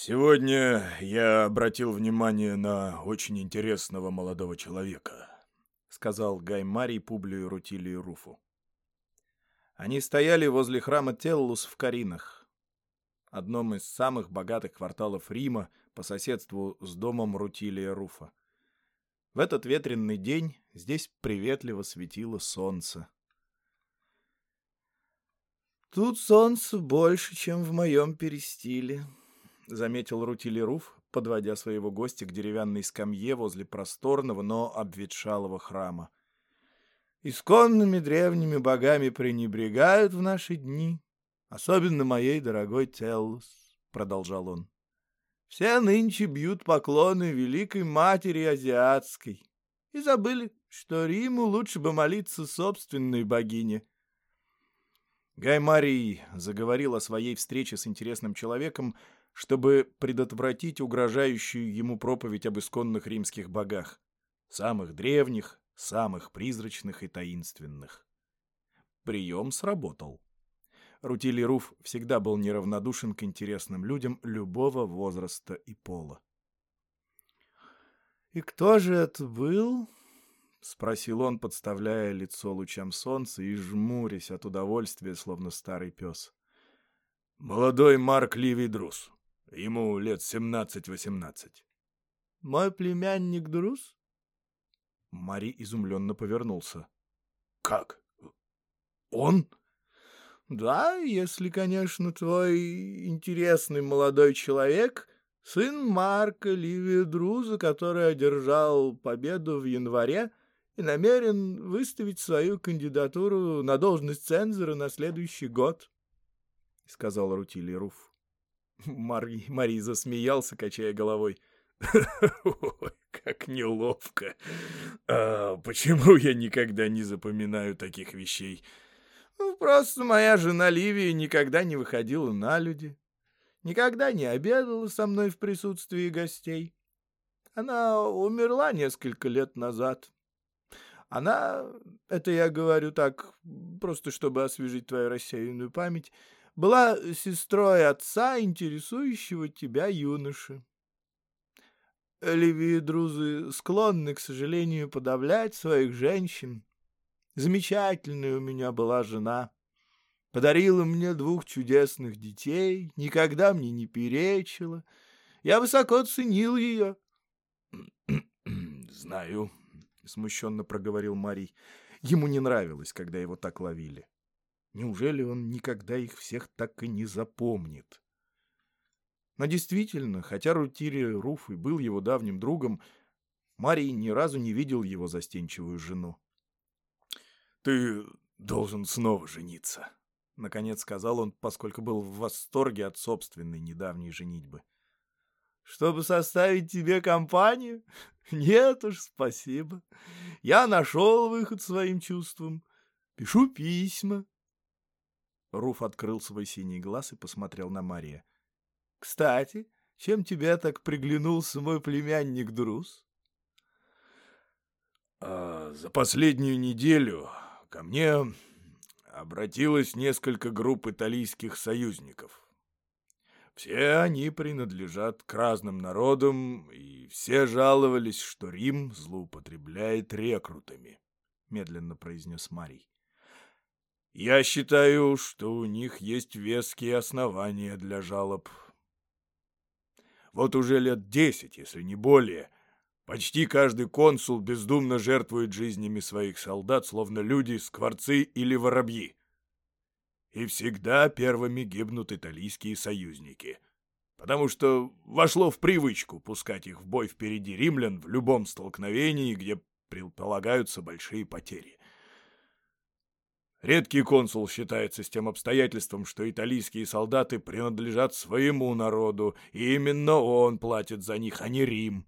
«Сегодня я обратил внимание на очень интересного молодого человека», — сказал Гай Марий Публию Рутилию Руфу. Они стояли возле храма Теллус в Каринах, одном из самых богатых кварталов Рима по соседству с домом Рутилия Руфа. В этот ветренный день здесь приветливо светило солнце. «Тут солнце больше, чем в моем перестиле», — заметил Рутили Руф, подводя своего гостя к деревянной скамье возле просторного, но обветшалого храма. «Исконными древними богами пренебрегают в наши дни, особенно моей дорогой Теллус», — продолжал он. «Все нынче бьют поклоны великой матери азиатской и забыли, что Риму лучше бы молиться собственной богине». Гай Марий заговорил о своей встрече с интересным человеком, чтобы предотвратить угрожающую ему проповедь об исконных римских богах, самых древних, самых призрачных и таинственных. Прием сработал. Рутили Руф всегда был неравнодушен к интересным людям любого возраста и пола. «И кто же это был?» — спросил он, подставляя лицо лучам солнца и жмурясь от удовольствия, словно старый пес. «Молодой Марк Ливий Друз», Ему лет семнадцать-восемнадцать. «Мой племянник Друз?» Мари изумленно повернулся. «Как? Он?» «Да, если, конечно, твой интересный молодой человек — сын Марка Ливия Друза, который одержал победу в январе и намерен выставить свою кандидатуру на должность цензора на следующий год», — сказал Рутили Руф. Мари, Мари засмеялся, качая головой. Ой, как неловко. А почему я никогда не запоминаю таких вещей? Ну, просто моя жена Ливия никогда не выходила на люди, никогда не обедала со мной в присутствии гостей. Она умерла несколько лет назад. Она, это я говорю так, просто чтобы освежить твою рассеянную память, была сестрой отца, интересующего тебя юноши. Леви друзы склонны, к сожалению, подавлять своих женщин. Замечательная у меня была жена. Подарила мне двух чудесных детей, никогда мне не перечила. Я высоко ценил ее. — Знаю, — смущенно проговорил Марий. Ему не нравилось, когда его так ловили. Неужели он никогда их всех так и не запомнит? Но действительно, хотя Рутири Руф и был его давним другом, Марий ни разу не видел его застенчивую жену. «Ты должен снова жениться», — наконец сказал он, поскольку был в восторге от собственной недавней женитьбы. «Чтобы составить тебе компанию? Нет уж, спасибо. Я нашел выход своим чувствам. Пишу письма, Руф открыл свой синий глаз и посмотрел на Мария. — Кстати, чем тебе так приглянулся мой племянник Друз? А, за последнюю неделю ко мне обратилось несколько групп итальянских союзников. Все они принадлежат к разным народам, и все жаловались, что Рим злоупотребляет рекрутами, — медленно произнес Марий. Я считаю, что у них есть веские основания для жалоб. Вот уже лет десять, если не более, почти каждый консул бездумно жертвует жизнями своих солдат, словно люди, скворцы или воробьи. И всегда первыми гибнут итальянские союзники, потому что вошло в привычку пускать их в бой впереди римлян в любом столкновении, где предполагаются большие потери. Редкий консул считается с тем обстоятельством, что итальянские солдаты принадлежат своему народу, и именно он платит за них, а не Рим.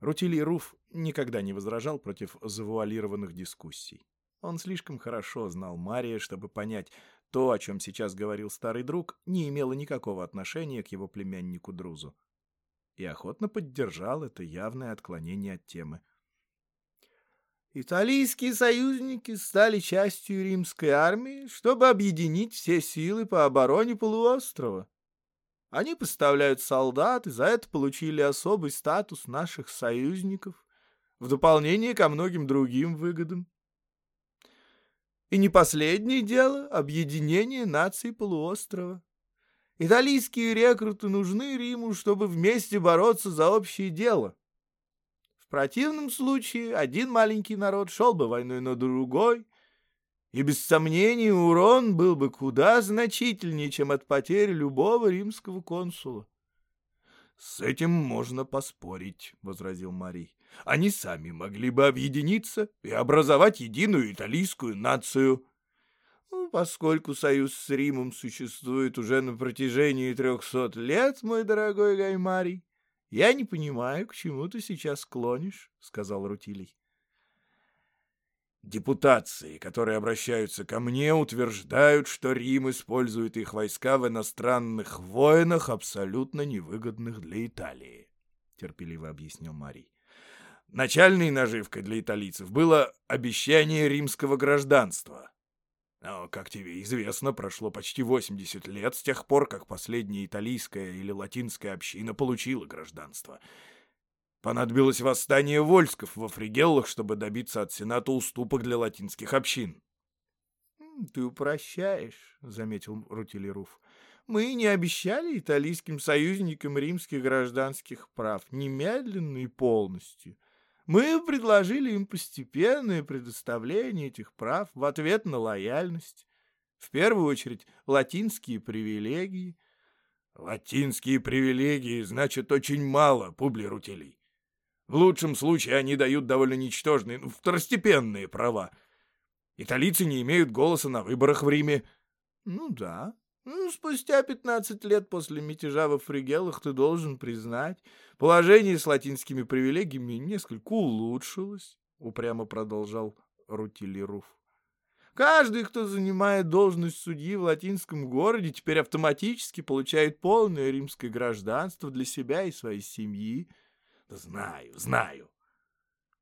Рутили Руф никогда не возражал против завуалированных дискуссий. Он слишком хорошо знал Мария, чтобы понять, то, о чем сейчас говорил старый друг, не имело никакого отношения к его племяннику Друзу. И охотно поддержал это явное отклонение от темы. Италийские союзники стали частью римской армии, чтобы объединить все силы по обороне полуострова. Они поставляют солдат и за это получили особый статус наших союзников в дополнение ко многим другим выгодам. И не последнее дело — объединение наций полуострова. Италийские рекруты нужны Риму, чтобы вместе бороться за общее дело. Противном случае один маленький народ шел бы войной на другой, и без сомнения урон был бы куда значительнее, чем от потери любого римского консула. — С этим можно поспорить, — возразил Марий они сами могли бы объединиться и образовать единую италийскую нацию. Ну, поскольку союз с Римом существует уже на протяжении трехсот лет, мой дорогой Гаймарий, я не понимаю, к чему ты сейчас склонишь, — сказал Рутилий. Депутации, которые обращаются ко мне, утверждают, что Рим использует их войска в иностранных войнах, абсолютно невыгодных для Италии, — терпеливо объяснил Марий. Начальной наживкой для италийцев было обещание римского гражданства. Но, как тебе известно, прошло почти 80 лет с тех пор, как последняя италийская или латинская община получила гражданство. Понадобилось восстание вольсков во Фригеллах, чтобы добиться от Сената уступок для латинских общин. — Ты упрощаешь, — заметил Рутилеруф. — Мы не обещали италийским союзникам римских гражданских прав немедленно и полностью. Мы предложили им постепенное предоставление этих прав в ответ на лояльность. В первую очередь, латинские привилегии. Латинские привилегии значит очень мало, Публий Рутилий. В лучшем случае они дают довольно ничтожные, ну, второстепенные права. Италийцы не имеют голоса на выборах в Риме. Ну да, ну, спустя пятнадцать лет после мятежа во Фригелах ты должен признать, положение с латинскими привилегиями несколько улучшилось, — упрямо продолжал Рутилируф. Каждый, кто занимает должность судьи в латинском городе, теперь автоматически получает полное римское гражданство для себя и своей семьи. Знаю, знаю.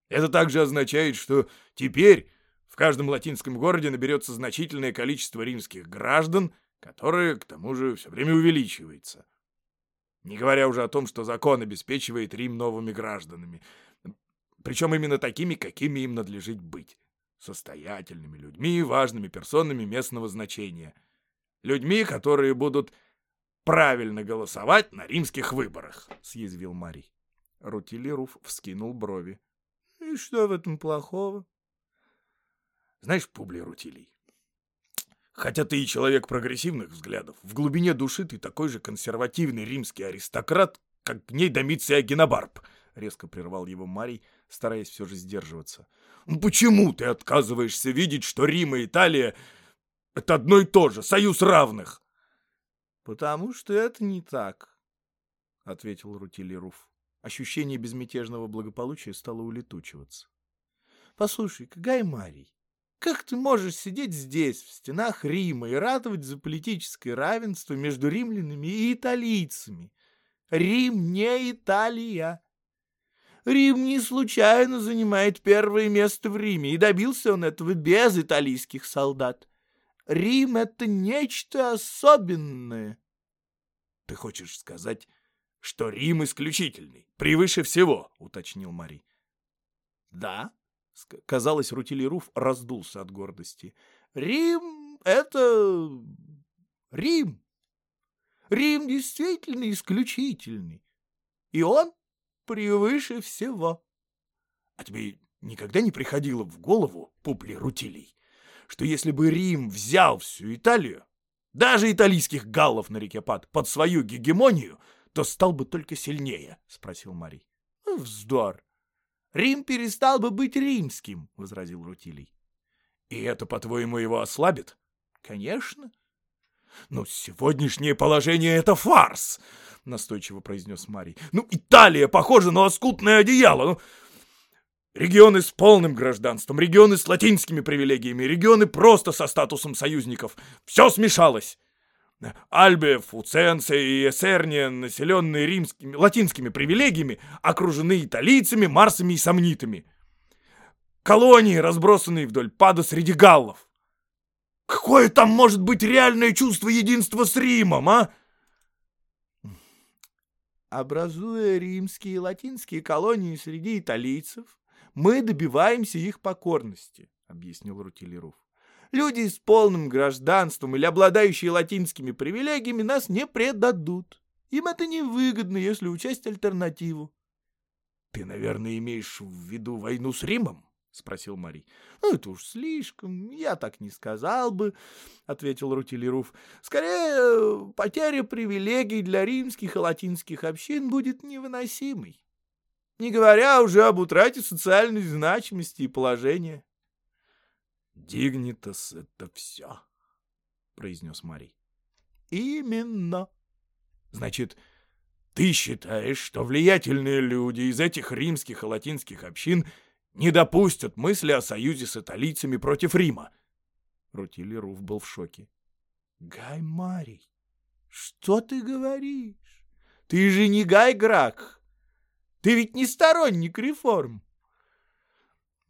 Это также означает, что теперь в каждом латинском городе наберется значительное количество римских граждан, которое, к тому же, все время увеличивается. Не говоря уже о том, что закон обеспечивает Рим новыми гражданами, причем именно такими, какими им надлежит быть, состоятельными людьми важными персонами местного значения, людьми, которые будут правильно голосовать на римских выборах, — съязвил Марий. Рутилируф вскинул брови. — И что в этом плохого? — Знаешь, Публий Рутилий, Хотя ты и человек прогрессивных взглядов, в глубине души ты такой же консервативный римский аристократ, как гней Домиция Агенобарб, — резко прервал его Марий, стараясь все же сдерживаться. «Ну почему ты отказываешься видеть, что Рим и Италия — это одно и то же, союз равных? — Потому что это не так, — ответил Рутили Руф. Ощущение безмятежного благополучия стало улетучиваться. — Послушай-ка, Гай Марий, как ты можешь сидеть здесь, в стенах Рима, и ратовать за политическое равенство между римлянами и италийцами? Рим не Италия. Рим не случайно занимает первое место в Риме, и добился он этого без италийских солдат. Рим — это нечто особенное. Ты хочешь сказать, что Рим исключительный, превыше всего, — уточнил Мари. Да, Казалось, Рутилируф раздулся от гордости. «Рим — это... Рим! Рим действительно исключительный. И он превыше всего». «А тебе никогда не приходило в голову, Пупли Рутилий, что если бы Рим взял всю Италию, даже италийских галлов на реке Пад, под свою гегемонию, то стал бы только сильнее?» — спросил Марий. «Вздор! Рим перестал бы быть римским, — возразил Рутилий. — И это, по-твоему, его ослабит? — Конечно. — Но сегодняшнее положение — это фарс, — настойчиво произнес Марий. — Ну, Италия похожа на лоскутное одеяло. Ну, регионы с полным гражданством, регионы с латинскими привилегиями, регионы просто со статусом союзников. Все смешалось. Альбе, Фуценция и Эсерния, населенные римскими, латинскими привилегиями, окружены италийцами, марсами и сомнитами. Колонии, разбросанные вдоль пада среди галлов. Какое там может быть реальное чувство единства с Римом, а? Образуя римские и латинские колонии среди италийцев, мы добиваемся их покорности, — объяснил Рутилеров. Люди с полным гражданством или обладающие латинскими привилегиями нас не предадут. Им это невыгодно, если учесть альтернативу. — Ты, наверное, имеешь в виду войну с Римом? — спросил Марий. — Ну, это уж слишком, я так не сказал бы, — ответил Рутилеров. — Скорее, потеря привилегий для римских и латинских общин будет невыносимой. Не говоря уже об утрате социальной значимости и положения. — Дигнитас — это все, — произнес Марий. — Именно. — Значит, ты считаешь, что влиятельные люди из этих римских и латинских общин — не допустят мысли о союзе с италийцами против Рима. Рутили Руф был в шоке. — Гай Марий, что ты говоришь? Ты же не Гай Грак. Ты ведь не сторонник реформ.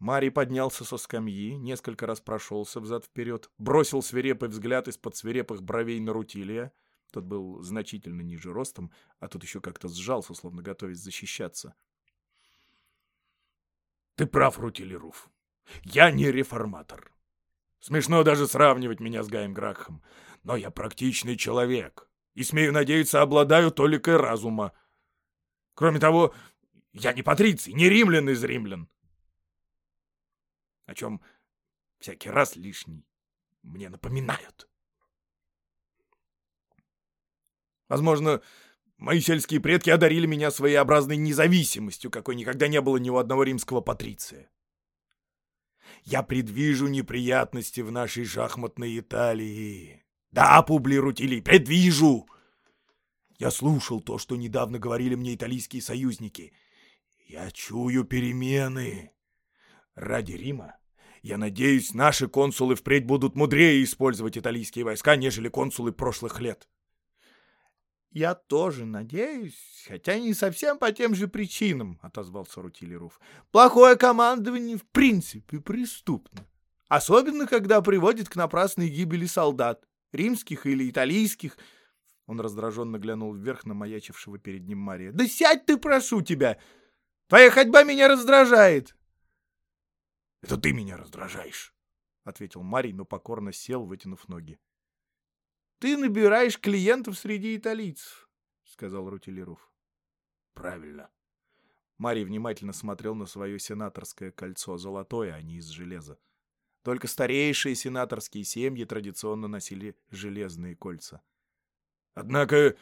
Марий поднялся со скамьи, несколько раз прошелся взад-вперед, бросил свирепый взгляд из-под свирепых бровей на Рутилия. Тот был значительно ниже ростом, а тут еще как-то сжался, словно готовясь защищаться. — ты прав, Рутилеруф. Я не реформатор. Смешно даже сравнивать меня с Гаем Гракхом. Но я практичный человек. И, смею надеяться, обладаю толикой разума. Кроме того, я не патриций, не римлян из римлян. О чем всякий раз лишний мне напоминают. Возможно, Мои сельские предки одарили меня своеобразной независимостью, какой никогда не было ни у одного римского патриция. Я предвижу неприятности в нашей шахматной Италии. Да, Публи Рутили, предвижу! Я слушал то, что недавно говорили мне итальянские союзники. Я чую перемены. Ради Рима я надеюсь, наши консулы впредь будут мудрее использовать итальянские войска, нежели консулы прошлых лет. «Я тоже надеюсь, хотя не совсем по тем же причинам», — отозвался Рутилеров. «Плохое командование в принципе преступно. Особенно, когда приводит к напрасной гибели солдат, римских или итальянских». Он раздраженно глянул вверх на маячившего перед ним Мария. «Да сядь ты, прошу тебя! Твоя ходьба меня раздражает!» «Это ты меня раздражаешь!» — ответил Марий, но покорно сел, вытянув ноги. Ты набираешь клиентов среди италийцев, — сказал Рутилеров. — Правильно. Марий внимательно смотрел на свое сенаторское кольцо, золотое, а не из железа. Только старейшие сенаторские семьи традиционно носили железные кольца. Однако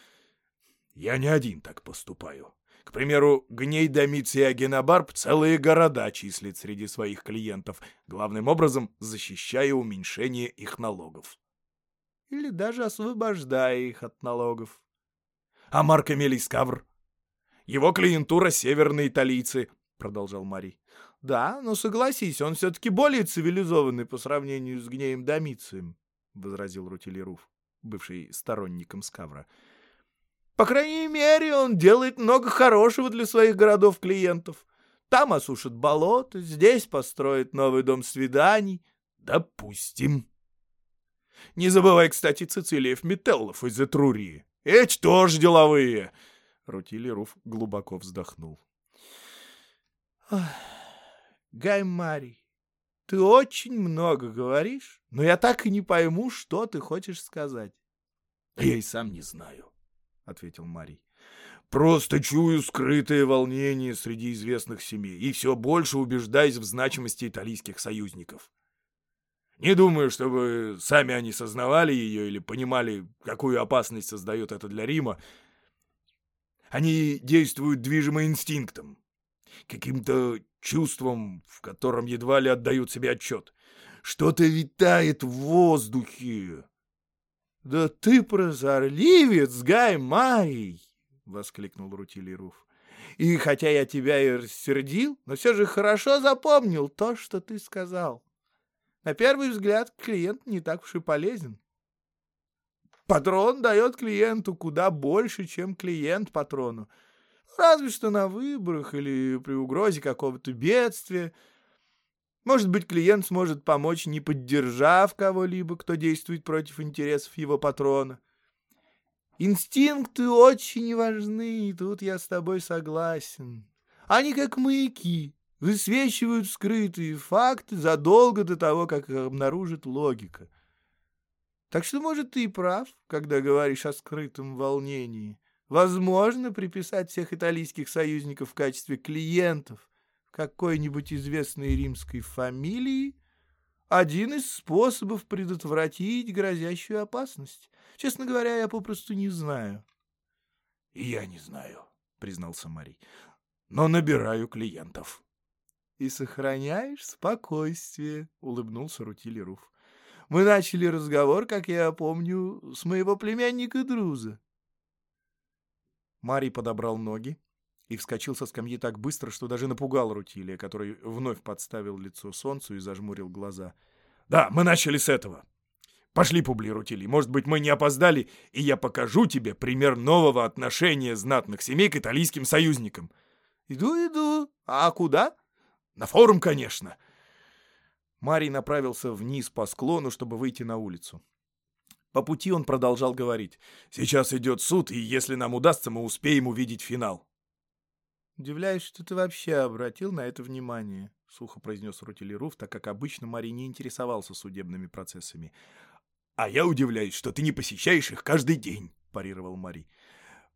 я не один так поступаю. К примеру, Гней Домиций Агенобарб целые города числит среди своих клиентов, главным образом защищая уменьшение их налогов или даже освобождая их от налогов. А Марк Эмилий Скавр? Его клиентура — северные италийцы, — продолжал Марий. Да, но согласись, он все-таки более цивилизованный по сравнению с Гнеем Домицием, — возразил Рутилеруф, бывший сторонником Скавра. По крайней мере, он делает много хорошего для своих городов-клиентов. Там осушит болото, здесь построит новый дом свиданий. Допустим, не забывай, кстати, Цицилиев Метеллов из Этрурии. Эти тоже деловые. Рутили Руф глубоко вздохнул. Гай Марий, ты очень много говоришь, но я так и не пойму, что ты хочешь сказать. Я и сам не знаю, ответил Марий. Просто чую скрытое волнение среди известных семей и все больше убеждаюсь в значимости итальянских союзников. Не думаю, чтобы сами они сознавали ее или понимали, какую опасность создает это для Рима. Они действуют движимо инстинктом, каким-то чувством, в котором едва ли отдают себе отчет. Что-то витает в воздухе. — Да ты прозорливец, Гай Марий! — воскликнул Рутилируф. — И хотя я тебя и рассердил, но все же хорошо запомнил то, что ты сказал. На первый взгляд клиент не так уж и полезен. Патрон дает клиенту куда больше, чем клиент патрону. Разве что на выборах или при угрозе какого-то бедствия. Может быть, клиент сможет помочь, не поддержав кого-либо, кто действует против интересов его патрона. Инстинкты очень важны, и тут я с тобой согласен. Они как маяки, высвечивают скрытые факты задолго до того, как их обнаружит логика. Так что, может, ты и прав, когда говоришь о скрытом волнении. Возможно приписать всех итальянских союзников в качестве клиентов какой-нибудь известной римской фамилии один из способов предотвратить грозящую опасность. Честно говоря, я попросту не знаю. — И я не знаю, — признался Марий, — но набираю клиентов. — И сохраняешь спокойствие, — улыбнулся Рутили Руф. — Мы начали разговор, как я помню, с моего племянника Друза. Марий подобрал ноги и вскочил со скамьи так быстро, что даже напугал Рутилия, который вновь подставил лицо солнцу и зажмурил глаза. «Да, мы начали с этого. Пошли, Публи Рутилий, может быть, мы не опоздали, и я покажу тебе пример нового отношения знатных семей к итальянским союзникам». «Иду, иду. А куда?» «На форум, конечно». Марий направился вниз по склону, чтобы выйти на улицу. По пути он продолжал говорить. «Сейчас идет суд, и если нам удастся, мы успеем увидеть финал». «Удивляюсь, что ты вообще обратил на это внимание», — сухо произнес Рутилеруф, так как обычно Марий не интересовался судебными процессами. «А я удивляюсь, что ты не посещаешь их каждый день», — парировал Марий.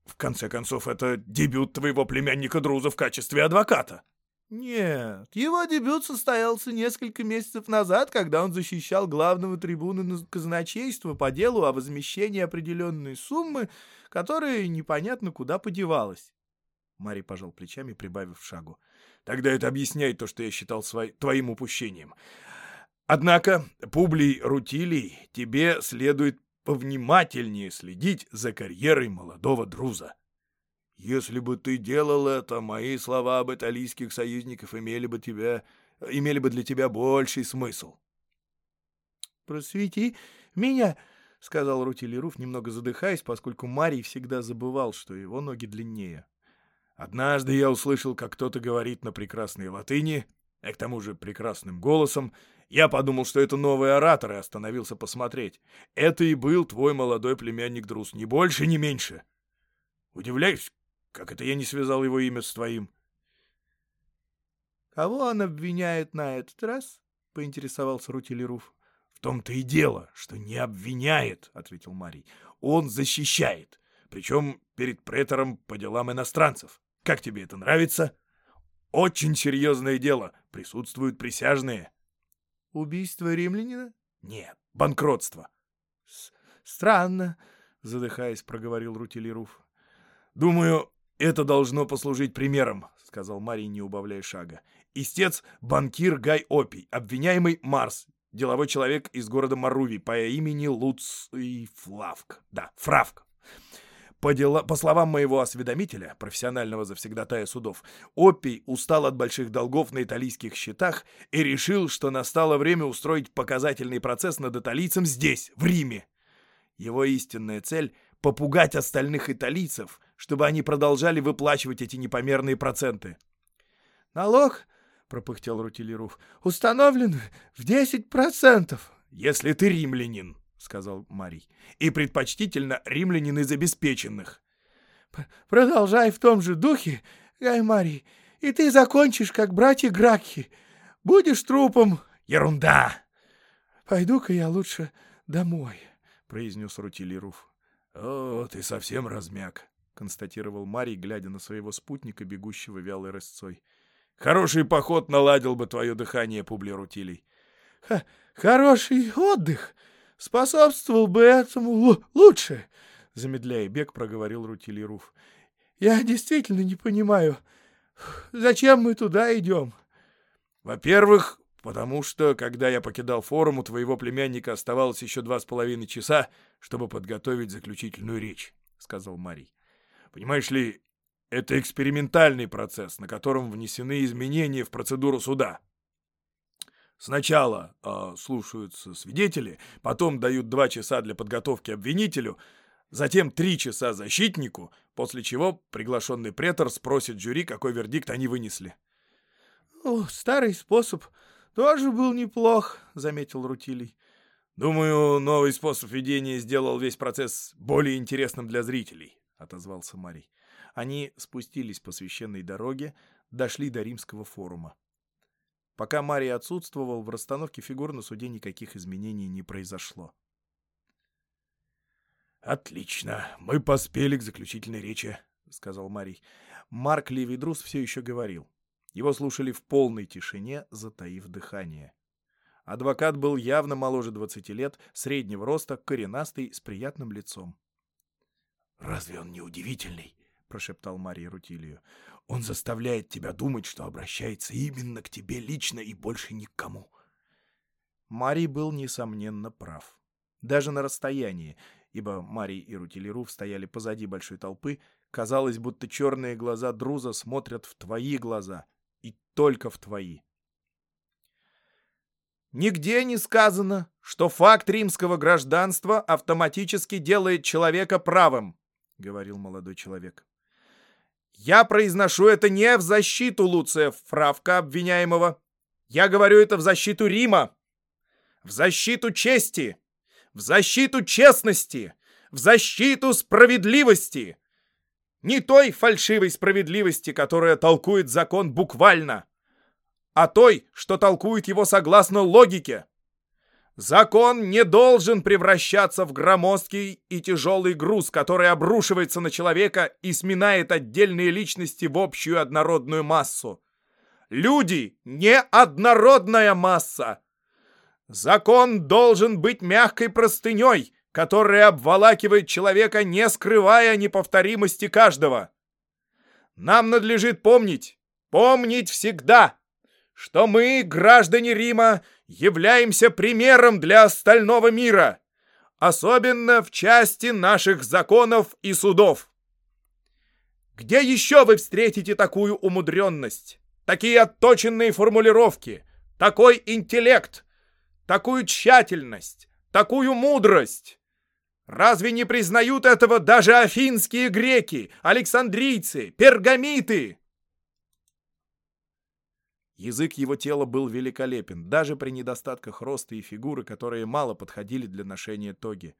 «В конце концов, это дебют твоего племянника Друза в качестве адвоката». Нет, его дебют состоялся несколько месяцев назад, когда он защищал главного трибуна казначейства по делу о возмещении определенной суммы, которая непонятно куда подевалась. Мари пожал плечами, прибавив шагу. Тогда это объясняет то, что я считал свой... твоим упущением. Однако, Публий Рутилий, тебе следует повнимательнее следить за карьерой молодого друза. Если бы ты делал это, мои слова об итальянских союзниках имели бы, тебя, имели бы для тебя больший смысл. «Просвети меня!» — сказал Рутилируф, немного задыхаясь, поскольку Марий всегда забывал, что его ноги длиннее. «Однажды я услышал, как кто-то говорит на прекрасной латыни, а к тому же прекрасным голосом. Я подумал, что это новый оратор, и остановился посмотреть. Это и был твой молодой племянник Друз, ни больше, ни меньше. Удивляюсь, как это я не связал его имя с твоим? — Кого он обвиняет на этот раз? — поинтересовался Рутилеруф. — В том-то и дело, что не обвиняет, — ответил Марий. — Он защищает, причем перед претором по делам иностранцев. Как тебе это нравится? Очень серьезное дело, присутствуют присяжные. — Убийство римлянина? — Нет, банкротство. — Странно, — задыхаясь, проговорил Рутилеруф. — Думаю, «Это должно послужить примером», — сказал Марий, не убавляя шага. «Истец — банкир Гай Опий, обвиняемый Марс, деловой человек из города Маруви по имени Луций Флавк. Да, Фравк. По, дела... по словам моего осведомителя, профессионального завсегдатая судов, Опий устал от больших долгов на итальянских счетах и решил, что настало время устроить показательный процесс над италийцем здесь, в Риме. Его истинная цель — попугать остальных италийцев — чтобы они продолжали выплачивать эти непомерные проценты. «Налог, — пропыхтел Рутилеров, — установлен в десять процентов». «Если ты римлянин, — сказал Марий, — и предпочтительно римлянин из обеспеченных». «Продолжай в том же духе, Гай Марий, и ты закончишь, как братья Гракхи. Будешь трупом...» «Ерунда!» «Пойду-ка я лучше домой», — произнес Рутилеров. «О, ты совсем размяк», — констатировал Марий, глядя на своего спутника, бегущего вялой рысцой. «Хороший поход наладил бы твое дыхание, Публерутилий». «Хороший отдых способствовал бы этому лучше», — замедляя бег, проговорил Рутилий Руф. «Я действительно не понимаю, зачем мы туда идем?» «Во-первых, потому что, когда я покидал форум, у твоего племянника оставалось еще два с половиной часа, чтобы подготовить заключительную речь», — сказал Марий. Понимаешь ли, это экспериментальный процесс, на котором внесены изменения в процедуру суда. Сначала э, слушаются свидетели, потом дают два часа для подготовки обвинителю, затем три часа защитнику, после чего приглашенный претор спросит жюри, какой вердикт они вынесли. — О, старый способ тоже был неплох, — заметил Рутилий. «Думаю, новый способ ведения сделал весь процесс более интересным для зрителей», — отозвался Марий. Они спустились по священной дороге, дошли до римского форума. Пока Марий отсутствовал, в расстановке фигур на суде никаких изменений не произошло. «Отлично, мы поспели к заключительной речи», — сказал Марий. Марк Левидрус все еще говорил. Его слушали в полной тишине, затаив дыхание. Адвокат был явно моложе 20 лет, среднего роста, коренастый, с приятным лицом. «Разве он не удивительный?» — прошептал Мария Рутилию. «Он заставляет тебя думать, что обращается именно к тебе лично и больше ни к кому». Марий был, несомненно, прав. Даже на расстоянии, ибо Марий и Рутилируф стояли позади большой толпы, казалось, будто черные глаза Друза смотрят в твои глаза, и только в твои. Нигде не сказано, что факт римского гражданства автоматически делает человека правым, говорил молодой человек. Я произношу это не в защиту Луция Фравка, обвиняемого. Я говорю это в защиту Рима, в защиту чести, в защиту честности, в защиту справедливости. Не той фальшивой справедливости, которая толкует закон буквально, а той, что толкует его согласно логике. Закон не должен превращаться в громоздкий и тяжелый груз, который обрушивается на человека и сминает отдельные личности в общую однородную массу. Люди — не однородная масса. Закон должен быть мягкой простыней, которая обволакивает человека, не скрывая неповторимости каждого. Нам надлежит помнить, помнить всегда, что мы, граждане Рима, являемся примером для остального мира, особенно в части наших законов и судов. Где еще вы встретите такую умудренность, такие отточенные формулировки, такой интеллект, такую тщательность, такую мудрость? Разве не признают этого даже афинские греки, александрийцы, пергамиты? Язык его тела был великолепен, даже при недостатках роста и фигуры, которые мало подходили для ношения тоги.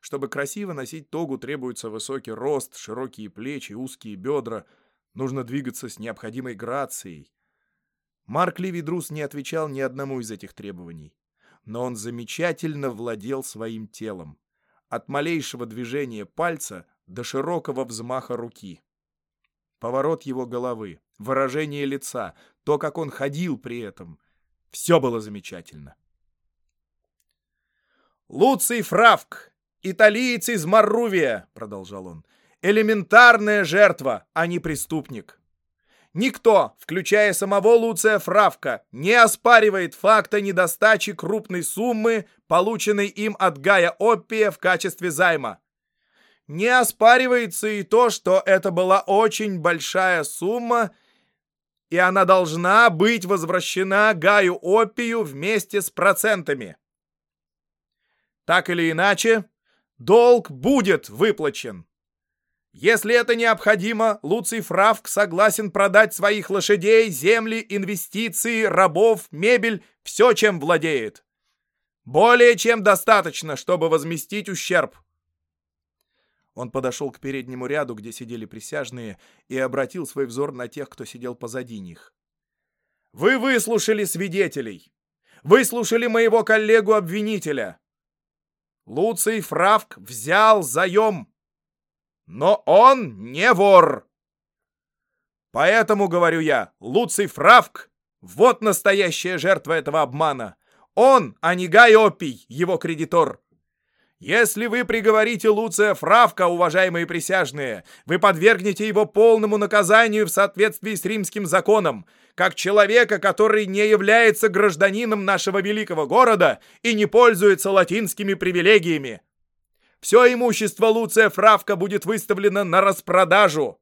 Чтобы красиво носить тогу, требуется высокий рост, широкие плечи, узкие бедра. Нужно двигаться с необходимой грацией. Марк Ливидрус не отвечал ни одному из этих требований. Но он замечательно владел своим телом. От малейшего движения пальца до широкого взмаха руки. Поворот его головы, выражение лица, то, как он ходил при этом. Все было замечательно. «Луций Фравк, италиец из Маррувия», — продолжал он, — «элементарная жертва, а не преступник. Никто, включая самого Луция Фравка, не оспаривает факта недостачи крупной суммы, полученной им от Гая Оппия в качестве займа. Не оспаривается и то, что это была очень большая сумма, и она должна быть возвращена Гаю Опию вместе с процентами. Так или иначе, долг будет выплачен. Если это необходимо, Луций Фравк согласен продать своих лошадей, земли, инвестиции, рабов, мебель, все, чем владеет. Более чем достаточно, чтобы возместить ущерб. Он подошел к переднему ряду, где сидели присяжные, и обратил свой взор на тех, кто сидел позади них. «Вы выслушали свидетелей! Выслушали моего коллегу-обвинителя! Луций Фравк взял заем, но он не вор! Поэтому, говорю я, Луций Фравк — вот настоящая жертва этого обмана! Он, а не Гай Опий, его кредитор!» Если вы приговорите Луция Фравка, уважаемые присяжные, вы подвергнете его полному наказанию в соответствии с римским законом, как человека, который не является гражданином нашего великого города и не пользуется латинскими привилегиями. Все имущество Луция Фравка будет выставлено на распродажу.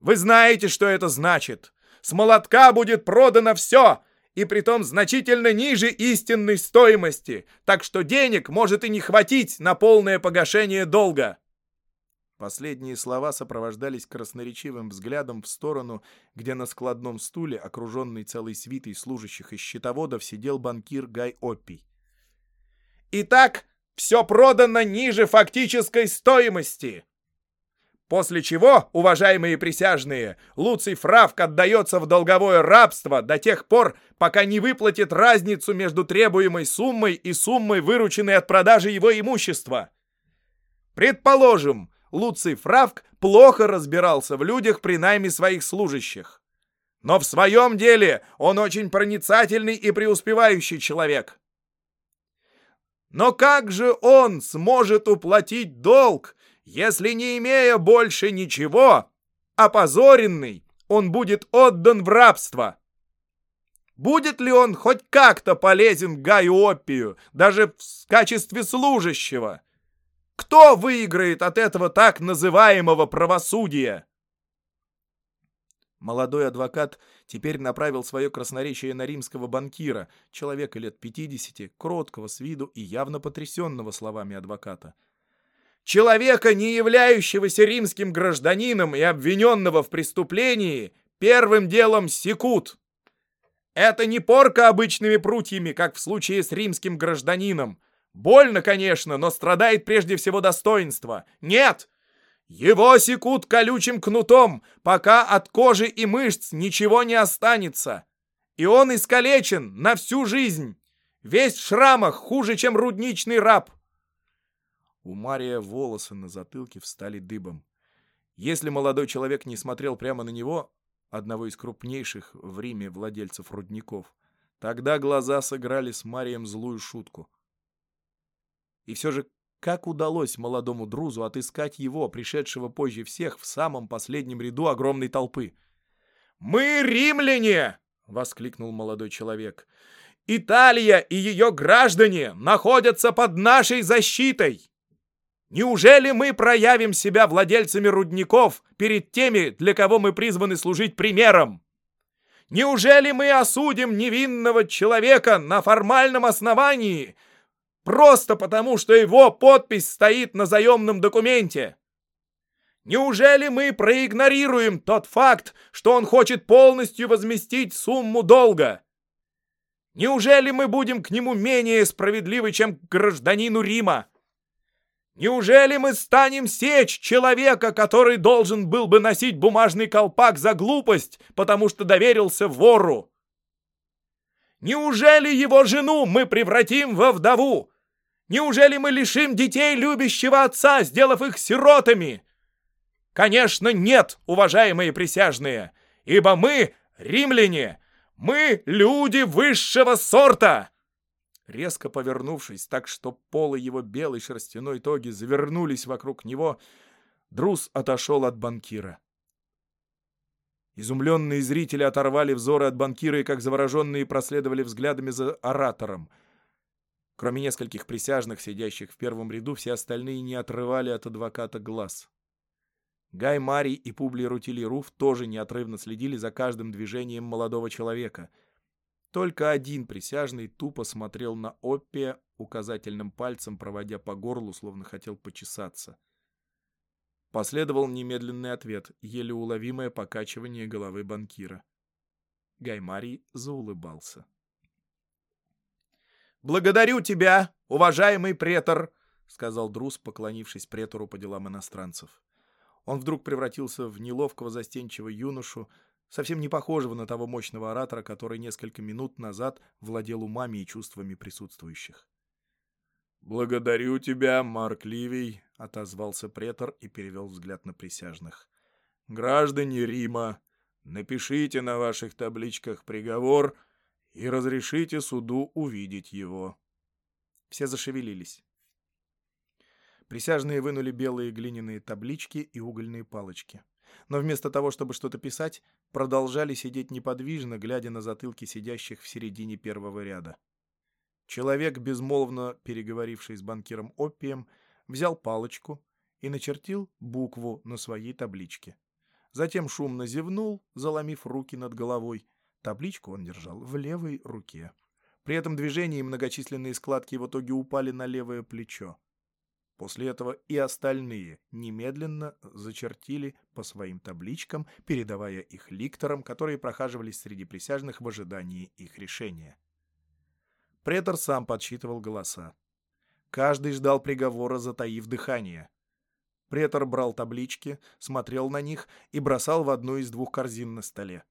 Вы знаете, что это значит. С молотка будет продано все, и притом значительно ниже истинной стоимости, так что денег может и не хватить на полное погашение долга. Последние слова сопровождались красноречивым взглядом в сторону, где на складном стуле, окруженный целой свитой служащих и счетоводов, сидел банкир Гай Оппий. Итак, все продано ниже фактической стоимости. После чего, уважаемые присяжные, Луций Фравк отдается в долговое рабство до тех пор, пока не выплатит разницу между требуемой суммой и суммой, вырученной от продажи его имущества. Предположим, Луций Фравк плохо разбирался в людях при найме своих служащих. Но в своем деле он очень проницательный и преуспевающий человек. Но как же он сможет уплатить долг, если не имея больше ничего, опозоренный, он будет отдан в рабство. Будет ли он хоть как-то полезен Гаю Оппию, даже в качестве служащего? Кто выиграет от этого так называемого правосудия? Молодой адвокат теперь направил свое красноречие на римского банкира, человека лет 50, кроткого с виду и явно потрясенного словами адвоката человека, не являющегося римским гражданином и обвиненного в преступлении, первым делом секут. Это не порка обычными прутьями, как в случае с римским гражданином. Больно, конечно, но страдает прежде всего достоинство. Нет! Его секут колючим кнутом, пока от кожи и мышц ничего не останется. И он искалечен на всю жизнь. Весь в шрамах хуже, чем рудничный раб. У Мария волосы на затылке встали дыбом. Если молодой человек не смотрел прямо на него, одного из крупнейших в Риме владельцев рудников, тогда глаза сыграли с Марием злую шутку. И все же, как удалось молодому друзу отыскать его, пришедшего позже всех, в самом последнем ряду огромной толпы? «Мы римляне!» — воскликнул молодой человек. «Италия и ее граждане находятся под нашей защитой!» Неужели мы проявим себя владельцами рудников перед теми, для кого мы призваны служить примером? Неужели мы осудим невинного человека на формальном основании, просто потому, что его подпись стоит на заемном документе? Неужели мы проигнорируем тот факт, что он хочет полностью возместить сумму долга? Неужели мы будем к нему менее справедливы, чем к гражданину Рима? Неужели мы станем сечь человека, который должен был бы носить бумажный колпак за глупость, потому что доверился вору? Неужели его жену мы превратим во вдову? Неужели мы лишим детей любящего отца, сделав их сиротами? Конечно, нет, уважаемые присяжные, ибо мы, римляне, мы люди высшего сорта. Резко повернувшись так, что полы его белой шерстяной тоги завернулись вокруг него, Друз отошел от банкира. Изумленные зрители оторвали взоры от банкира и, как завороженные, проследовали взглядами за оратором. Кроме нескольких присяжных, сидящих в первом ряду, все остальные не отрывали от адвоката глаз. Гай Марий и Публий Рутили Руф тоже неотрывно следили за каждым движением молодого человека — только один присяжный тупо смотрел на Оппия, указательным пальцем проводя по горлу, словно хотел почесаться. Последовал немедленный ответ, еле уловимое покачивание головы банкира. Гаймарий заулыбался. «Благодарю тебя, уважаемый претор!» — сказал Друз, поклонившись претору по делам иностранцев. Он вдруг превратился в неловкого застенчивого юношу, совсем не похожего на того мощного оратора, который несколько минут назад владел умами и чувствами присутствующих. «Благодарю тебя, Марк Ливий», — отозвался претор и перевел взгляд на присяжных. «Граждане Рима, напишите на ваших табличках приговор и разрешите суду увидеть его». Все зашевелились. Присяжные вынули белые глиняные таблички и угольные палочки но вместо того, чтобы что-то писать, продолжали сидеть неподвижно, глядя на затылки сидящих в середине первого ряда. Человек, безмолвно переговоривший с банкиром Оппием, взял палочку и начертил букву на своей табличке. Затем шумно зевнул, заломив руки над головой. Табличку он держал в левой руке. При этом движении многочисленные складки в итоге упали на левое плечо. После этого и остальные немедленно зачертили по своим табличкам, передавая их ликторам, которые прохаживались среди присяжных в ожидании их решения. Претор сам подсчитывал голоса. Каждый ждал приговора, затаив дыхание. Претор брал таблички, смотрел на них и бросал в одну из двух корзин на столе.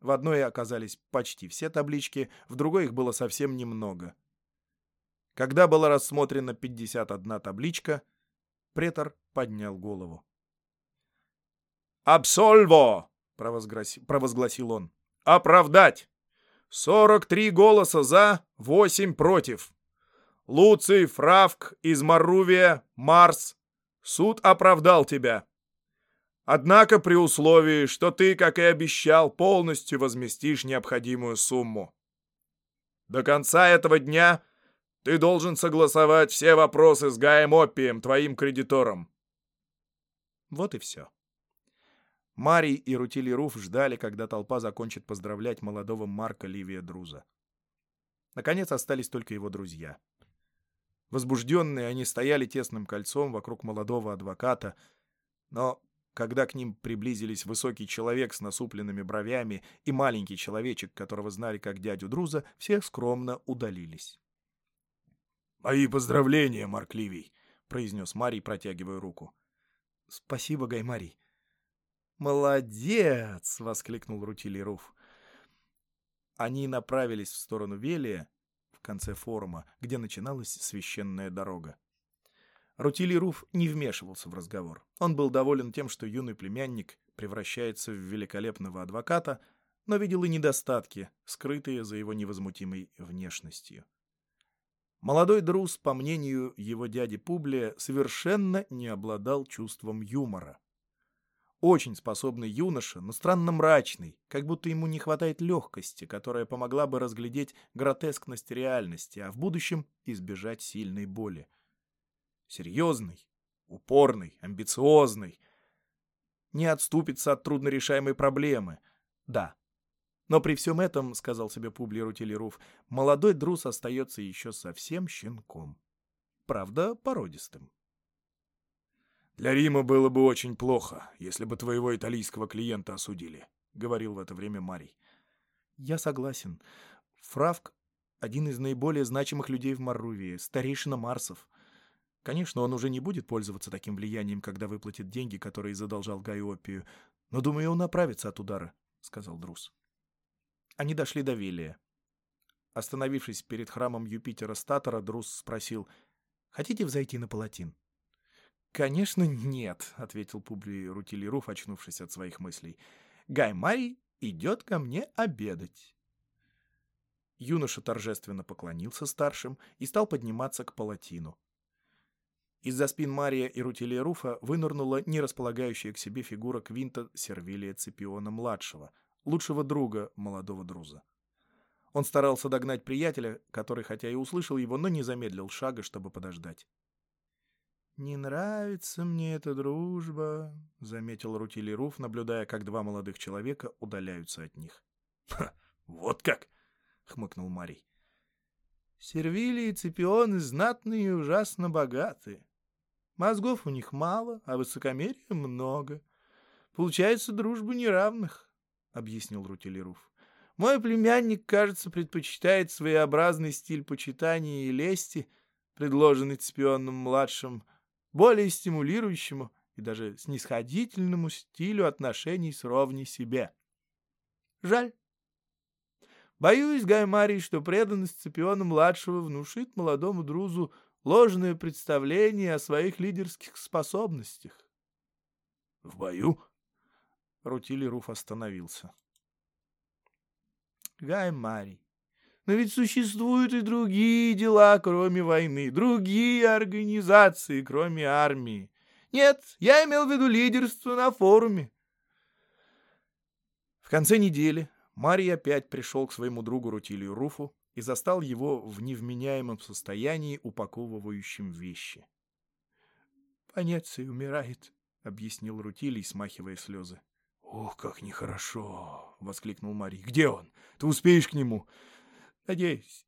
В одной оказались почти все таблички, в другой их было совсем немного. Когда была рассмотрена 51 табличка, претор поднял голову. «Абсольво!» — провозгласил он. «Оправдать! 43 голоса за, 8 против. Луций Фравк из Марувия, Марс. Суд оправдал тебя. Однако при условии, что ты, как и обещал, полностью возместишь необходимую сумму. До конца этого дня ты должен согласовать все вопросы с Гаем Оппием, твоим кредитором. Вот и все. Марий и Рутили Руф ждали, когда толпа закончит поздравлять молодого Марка Ливия Друза. Наконец остались только его друзья. Возбужденные, они стояли тесным кольцом вокруг молодого адвоката, но когда к ним приблизились высокий человек с насупленными бровями и маленький человечек, которого знали как дядю Друза, все скромно удалились. «Мои поздравления, Марк Ливий!» — произнес Марий, протягивая руку. «Спасибо, Гаймарий!» «Молодец!» — воскликнул Рутили Руф. Они направились в сторону Велия, в конце форума, где начиналась священная дорога. Рутили Руф не вмешивался в разговор. Он был доволен тем, что юный племянник превращается в великолепного адвоката, но видел и недостатки, скрытые за его невозмутимой внешностью. Молодой Друз, по мнению его дяди Публия, совершенно не обладал чувством юмора. Очень способный юноша, но странно мрачный, как будто ему не хватает легкости, которая помогла бы разглядеть гротескность реальности, а в будущем избежать сильной боли. Серьезный, упорный, амбициозный. Не отступится от труднорешаемой проблемы. Да. Но при всем этом, сказал себе Публий Рутилеруф, молодой друз остается еще совсем щенком. Правда, породистым. «Для Рима было бы очень плохо, если бы твоего итальянского клиента осудили», — говорил в это время Марий. «Я согласен. Фравк — один из наиболее значимых людей в Марувии, старейшина Марсов. Конечно, он уже не будет пользоваться таким влиянием, когда выплатит деньги, которые задолжал Гайопию, но, думаю, он оправится от удара», — сказал Друз. Они дошли до Велия. Остановившись перед храмом Юпитера Статора, Друз спросил, «Хотите взойти на палатин?» «Конечно, нет», — ответил Публий Рутилируф, очнувшись от своих мыслей. «Гай Марий идет ко мне обедать». Юноша торжественно поклонился старшим и стал подниматься к палатину. Из-за спин Мария и Рутилируфа вынырнула нерасполагающая к себе фигура Квинта Сервилия Цепиона-младшего, лучшего друга молодого друза. Он старался догнать приятеля, который хотя и услышал его, но не замедлил шага, чтобы подождать. «Не нравится мне эта дружба», — заметил Рутили Руф, наблюдая, как два молодых человека удаляются от них. вот как!» — хмыкнул Марий. «Сервилии и Цепионы знатные и ужасно богатые. Мозгов у них мало, а высокомерия много. Получается дружба неравных», — объяснил Рутили Руф. «Мой племянник, кажется, предпочитает своеобразный стиль почитания и лести, предложенный Цепионом-младшим, более стимулирующему и даже снисходительному стилю отношений с ровней себе. Жаль. Боюсь, Гаймарий, что преданность Цепиона-младшего внушит молодому друзу ложное представление о своих лидерских способностях. — В бою? Рутили Руф остановился. — Гаймарий, но ведь существуют и другие дела, кроме войны, другие организации, кроме армии. Нет, я имел в виду лидерство на форуме. В конце недели Марий опять пришел к своему другу Рутилию Руфу и застал его в невменяемом состоянии, упаковывающем вещи. «Панеций умирает», — объяснил Рутилий, смахивая слезы. «Ох, как нехорошо!» — воскликнул Марий. «Где он? Ты успеешь к нему? Надеюсь.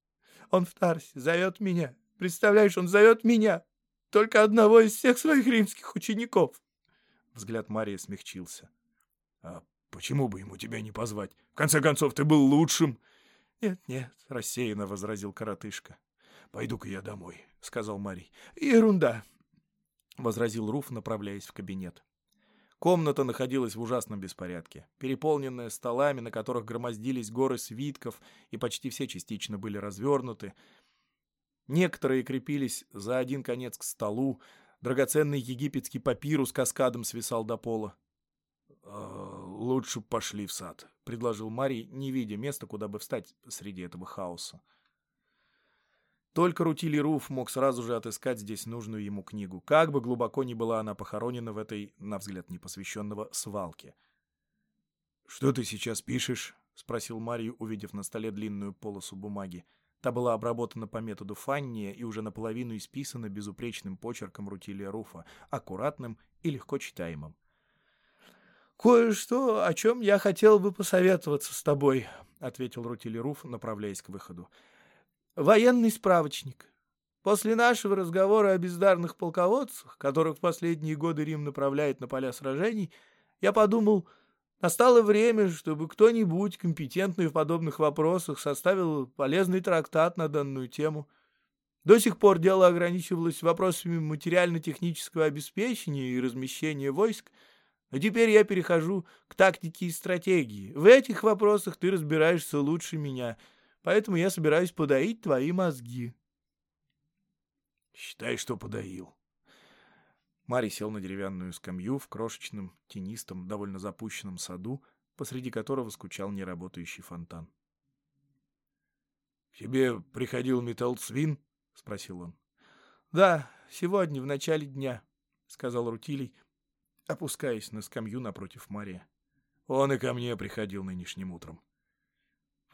Он в Тарсе зовет меня. Представляешь, он зовет меня. Только одного из всех своих римских учеников. Взгляд Марии смягчился. А почему бы ему тебя не позвать? В конце концов, ты был лучшим. Нет, нет, рассеянно возразил коротышка. Пойду-ка я домой, — сказал Марий. Ерунда, — возразил Руф, направляясь в кабинет. Комната находилась в ужасном беспорядке, переполненная столами, на которых громоздились горы свитков, и почти все частично были развернуты. Некоторые крепились за один конец к столу, драгоценный египетский папирус каскадом свисал до пола. «А, «Лучше пошли в сад», — предложил Марий, не видя места, куда бы встать среди этого хаоса. Только Рутили Руф мог сразу же отыскать здесь нужную ему книгу, как бы глубоко ни была она похоронена в этой, на взгляд непосвященного, свалке. «Что ты сейчас пишешь?» — спросил Марию, увидев на столе длинную полосу бумаги. Та была обработана по методу Фанния и уже наполовину исписана безупречным почерком Рутилия Руфа, аккуратным и легко читаемым. «Кое-что, о чем я хотел бы посоветоваться с тобой», — ответил Рутили Руф, направляясь к выходу. Военный справочник. После нашего разговора о бездарных полководцах, которых в последние годы Рим направляет на поля сражений, я подумал, настало время, чтобы кто-нибудь, компетентный в подобных вопросах, составил полезный трактат на данную тему. До сих пор дело ограничивалось вопросами материально-технического обеспечения и размещения войск, но теперь я перехожу к тактике и стратегии. В этих вопросах ты разбираешься лучше меня — Поэтому я собираюсь подоить твои мозги. Считай, что подоил. Мари сел на деревянную скамью в крошечном, тенистом, довольно запущенном саду, посреди которого скучал неработающий фонтан. — тебе приходил металл свин? — спросил он. — Да, сегодня, в начале дня, — сказал Рутилий, опускаясь на скамью напротив Мария. — Он и ко мне приходил нынешним утром.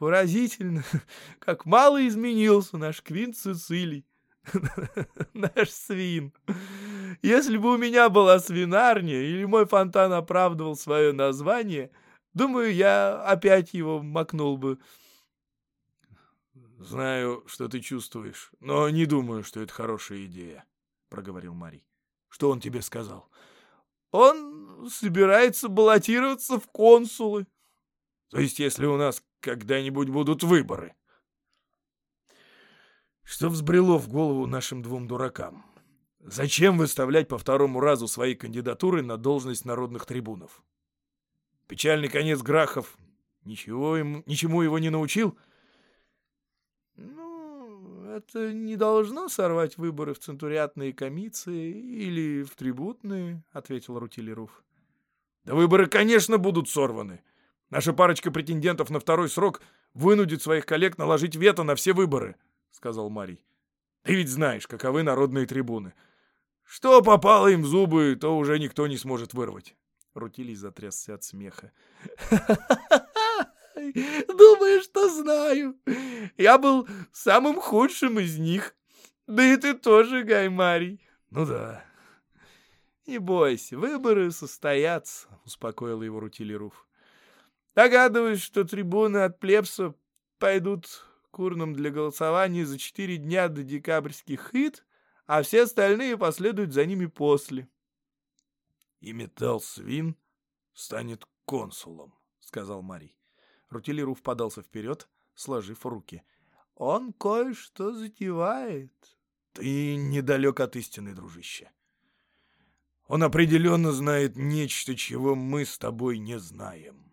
Поразительно, как мало изменился наш Квинт Цицилий. Наш свин. Если бы у меня была свинарня или мой фонтан оправдывал свое название, думаю, я опять его макнул бы. Знаю, что ты чувствуешь, но не думаю, что это хорошая идея, проговорил Марий. Что он тебе сказал? Он собирается баллотироваться в консулы. То есть, если у нас когда-нибудь будут выборы. Что взбрело в голову нашим двум дуракам? Зачем выставлять по второму разу свои кандидатуры на должность народных трибунов? Печальный конец Грахов ничего ему, ничему его не научил? Ну, это не должно сорвать выборы в центуриатные комиссии или в трибутные, — ответил Рутилеров. Да выборы, конечно, будут сорваны. Наша парочка претендентов на второй срок вынудит своих коллег наложить вето на все выборы», — сказал Марий. «Ты ведь знаешь, каковы народные трибуны. Что попало им в зубы, то уже никто не сможет вырвать». Рутилий затрясся от смеха. «Думаешь, что знаю? Я был самым худшим из них. Да и ты тоже, Гай Марий». «Ну да». «Не бойся, выборы состоятся», — успокоил его Рутилий Руф. Догадываюсь, что трибуны от плебса пойдут к урнам для голосования за четыре дня до декабрьских хит, а все остальные последуют за ними после. — И металл свин станет консулом, — сказал Марий. Рутилиров подался вперед, сложив руки. — Он кое-что затевает. — Ты недалек от истины, дружище. Он определенно знает нечто, чего мы с тобой не знаем.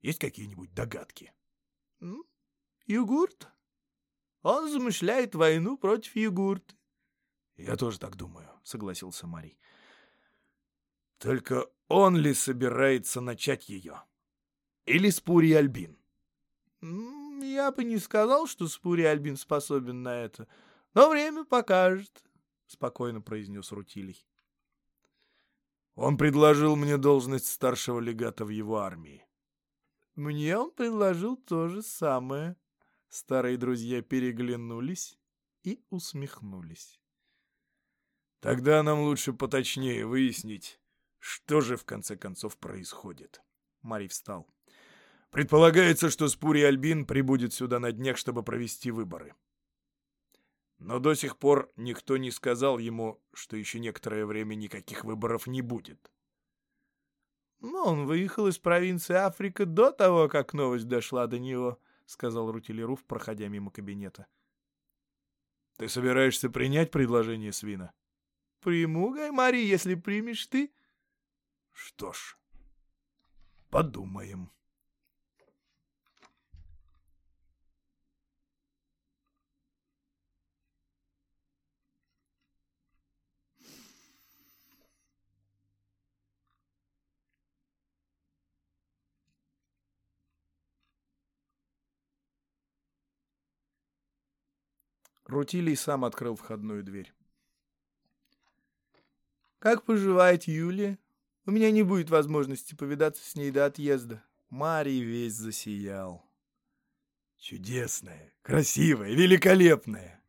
Есть какие-нибудь догадки? Югурт. Он замышляет войну против Югурт. Я тоже так думаю, согласился Марий. Только он ли собирается начать ее? Или Спурий Альбин? Я бы не сказал, что Спурий Альбин способен на это, но время покажет, спокойно произнес Рутилий. Он предложил мне должность старшего легата в его армии. Мне он предложил то же самое. Старые друзья переглянулись и усмехнулись. Тогда нам лучше поточнее выяснить, что же в конце концов происходит. Марий встал. Предполагается, что Спури Альбин прибудет сюда на днях, чтобы провести выборы. Но до сих пор никто не сказал ему, что еще некоторое время никаких выборов не будет. «Ну, он выехал из провинции Африка до того, как новость дошла до него», — сказал Рутилеруф, проходя мимо кабинета. Ты собираешься принять предложение свина? Приму, Гаймари, если примешь ты. Что ж, подумаем. Рутилий сам открыл входную дверь. «Как поживает Юлия? У меня не будет возможности повидаться с ней до отъезда». Марий весь засиял. «Чудесная, красивая, великолепная!»